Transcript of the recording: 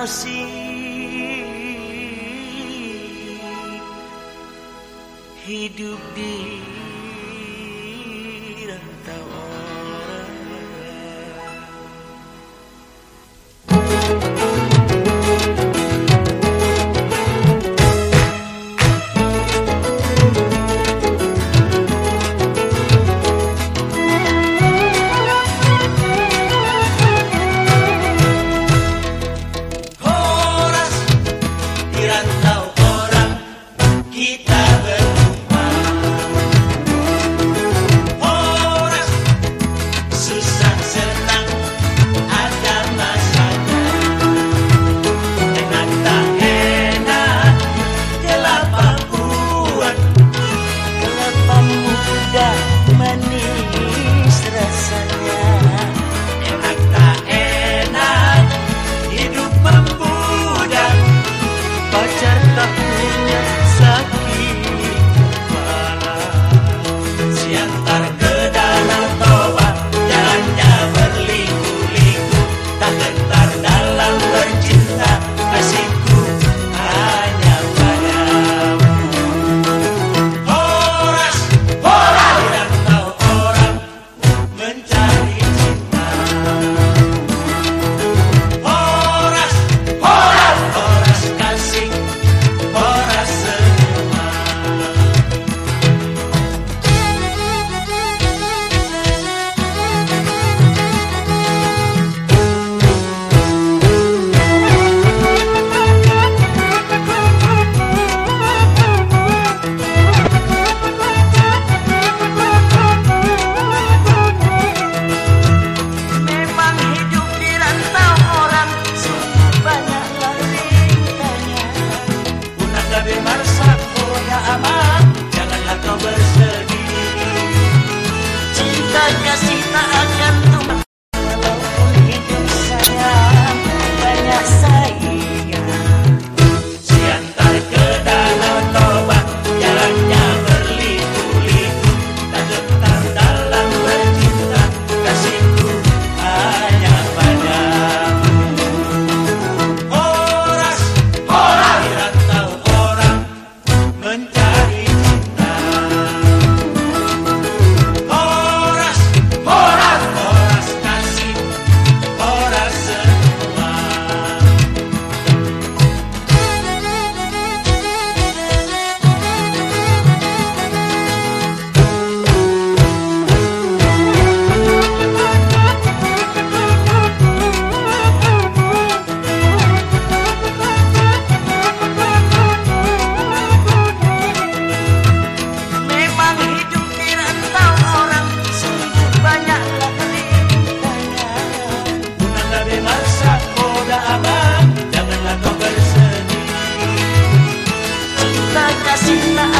masih hidup di rantau orang. Yeah. cinta